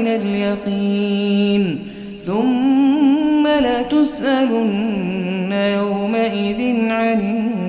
من اليقين ثم لتسألن يومئذ عن النار.